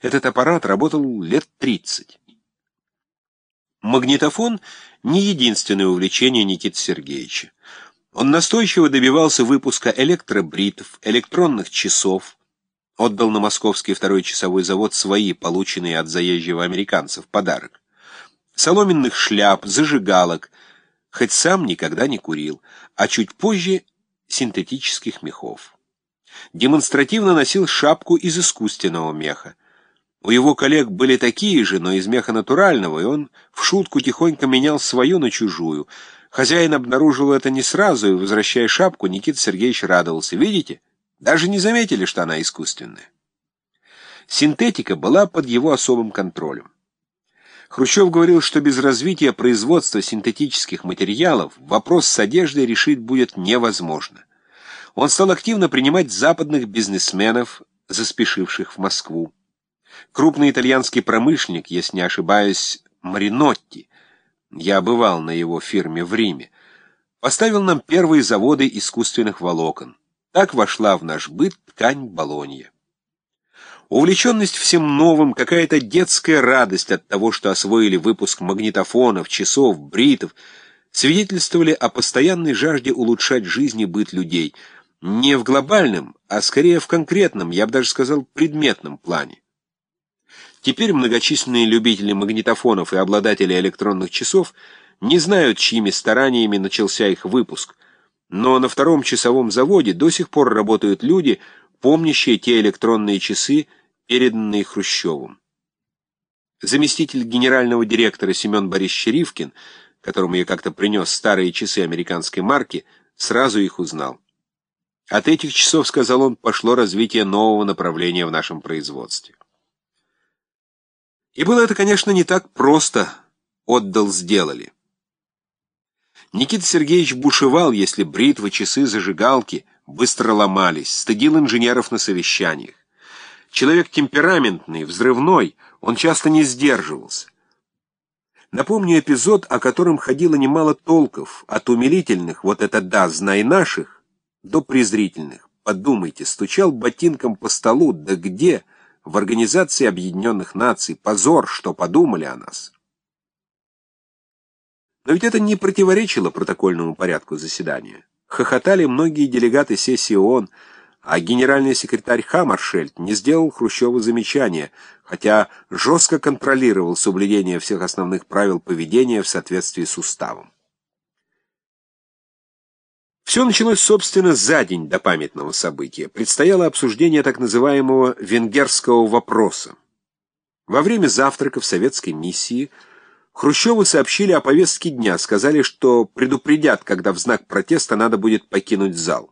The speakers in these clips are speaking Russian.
Этот аппарат работал лет 30. Магнитофон — не единственное увлечение Никиты Сергеевича. Он настойчиво добивался выпуска электробритов, электронных часов, отдал на московский второй часовой завод свои, полученные от заезжего американцев, подарок. Соломенных шляп, зажигалок, хоть сам никогда не курил, а чуть позже синтетических мехов. Демонстративно носил шапку из искусственного меха. У его коллег были такие же, но из меха натурального, и он в шутку тихонько менял свою на чужую. Хозяин обнаружил это не сразу, и, возвращая шапку, Никита Сергеевич радовался. Видите? Даже не заметили, что она искусственная. Синтетика была под его особым контролем. Хрущев говорил, что без развития производства синтетических материалов вопрос с одеждой решить будет невозможно. Он стал активно принимать западных бизнесменов, заспешивших в Москву. Крупный итальянский промышленник, если не ошибаюсь, Маринотти, я бывал на его фирме в Риме, поставил нам первые заводы искусственных волокон. Так вошла в наш быт ткань Болонья. Увлеченность всем новым, какая-то детская радость от того, что освоили выпуск магнитофонов, часов, бритов, свидетельствовали о постоянной жажде улучшать жизнь и быт людей, не в глобальном, а скорее в конкретном, я бы даже сказал, предметном плане. Теперь многочисленные любители магнитофонов и обладатели электронных часов не знают, чьими стараниями начался их выпуск, но на втором часовом заводе до сих пор работают люди, помнящие те электронные часы, переданные Хрущевым. Заместитель генерального директора Семен Борис Щеривкин, которому я как-то принес старые часы американской марки, сразу их узнал. От этих часов, сказал он, пошло развитие нового направления в нашем производстве. И было это, конечно, не так просто. Отдал, сделали. Никита Сергеевич бушевал, если бритвы, часы, зажигалки быстро ломались, стыдил инженеров на совещаниях. Человек темпераментный, взрывной, он часто не сдерживался. Напомню эпизод, о котором ходило немало толков, от умилительных, вот это да, знай наших, до презрительных. Подумайте, стучал ботинком по столу, да где, в Организации Объединенных Наций, позор, что подумали о нас. Но ведь это не противоречило протокольному порядку заседания. Хохотали многие делегаты сессии ООН, а генеральный секретарь Хаммаршельд не сделал Хрущеву замечания, хотя жестко контролировал соблюдение всех основных правил поведения в соответствии с уставом. Все началось, собственно, за день до памятного события. Предстояло обсуждение так называемого «венгерского вопроса». Во время завтрака в советской миссии Хрущеву сообщили о повестке дня, сказали, что предупредят, когда в знак протеста надо будет покинуть зал.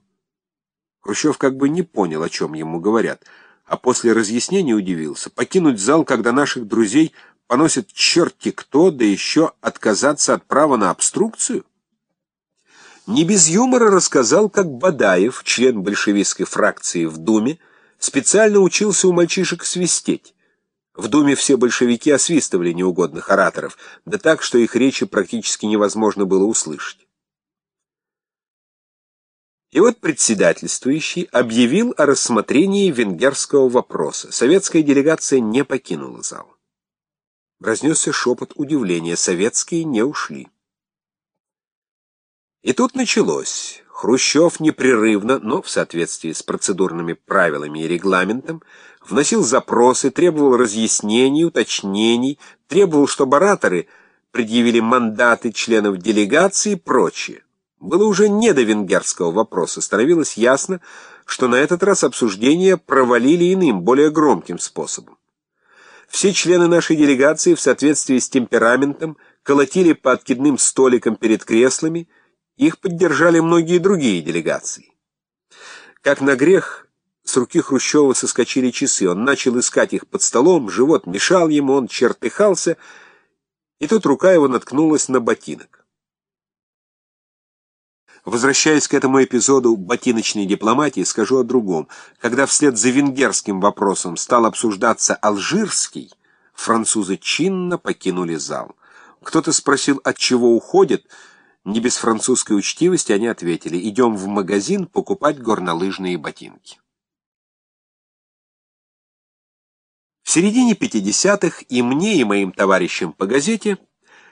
Хрущев как бы не понял, о чем ему говорят, а после разъяснения удивился. Покинуть зал, когда наших друзей поносит черти кто, да еще отказаться от права на обструкцию? Не без юмора рассказал, как Бадаев, член большевистской фракции в Думе, специально учился у мальчишек свистеть. В Думе все большевики освистывали неугодных ораторов, да так, что их речи практически невозможно было услышать. И вот председательствующий объявил о рассмотрении венгерского вопроса. Советская делегация не покинула зал. Разнесся шепот удивления. Советские не ушли. И тут началось. Хрущев непрерывно, но в соответствии с процедурными правилами и регламентом, вносил запросы, требовал разъяснений, уточнений, требовал, чтобы ораторы предъявили мандаты членов делегации и прочее. Было уже не до венгерского вопроса, становилось ясно, что на этот раз обсуждение провалили иным, более громким способом. Все члены нашей делегации в соответствии с темпераментом колотили по откидным столикам перед креслами, их поддержали многие другие делегации. Как на грех, с руки Хрущева соскочили часы, он начал искать их под столом, живот мешал ему, он чертыхался, и тут рука его наткнулась на ботинок. Возвращаясь к этому эпизоду ботиночной дипломатии, скажу о другом. Когда вслед за венгерским вопросом стал обсуждаться алжирский, французы чинно покинули зал. Кто-то спросил, от чего уходят. Не без французской учтивости они ответили, идем в магазин покупать горнолыжные ботинки. В середине 50-х и мне, и моим товарищам по газете